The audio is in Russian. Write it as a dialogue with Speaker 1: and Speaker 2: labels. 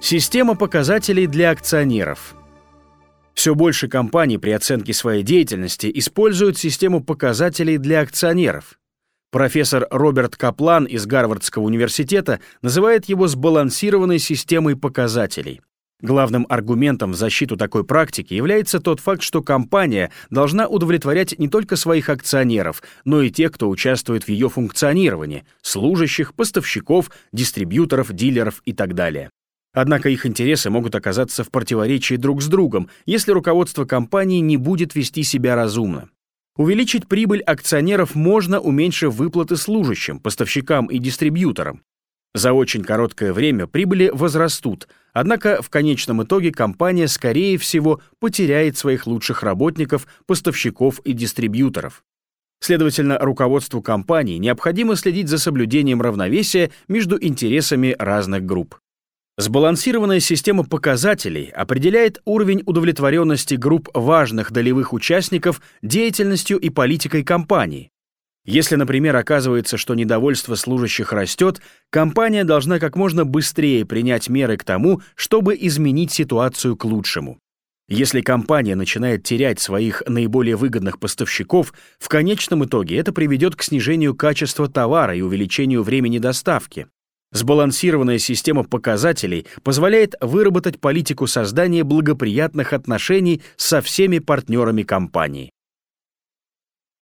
Speaker 1: Система показателей для акционеров. Все больше компаний при оценке своей деятельности используют систему показателей для акционеров. Профессор Роберт Каплан из Гарвардского университета называет его сбалансированной системой показателей. Главным аргументом в защиту такой практики является тот факт, что компания должна удовлетворять не только своих акционеров, но и тех, кто участвует в ее функционировании – служащих, поставщиков, дистрибьюторов, дилеров и так далее. Однако их интересы могут оказаться в противоречии друг с другом, если руководство компании не будет вести себя разумно. Увеличить прибыль акционеров можно, уменьшив выплаты служащим, поставщикам и дистрибьюторам. За очень короткое время прибыли возрастут, однако в конечном итоге компания, скорее всего, потеряет своих лучших работников, поставщиков и дистрибьюторов. Следовательно, руководству компании необходимо следить за соблюдением равновесия между интересами разных групп. Сбалансированная система показателей определяет уровень удовлетворенности групп важных долевых участников деятельностью и политикой компании, если, например, оказывается, что недовольство служащих растет, компания должна как можно быстрее принять меры к тому, чтобы изменить ситуацию к лучшему. Если компания начинает терять своих наиболее выгодных поставщиков, в конечном итоге это приведет к снижению качества товара и увеличению времени доставки. Сбалансированная система показателей позволяет выработать политику создания благоприятных отношений со всеми партнерами компании.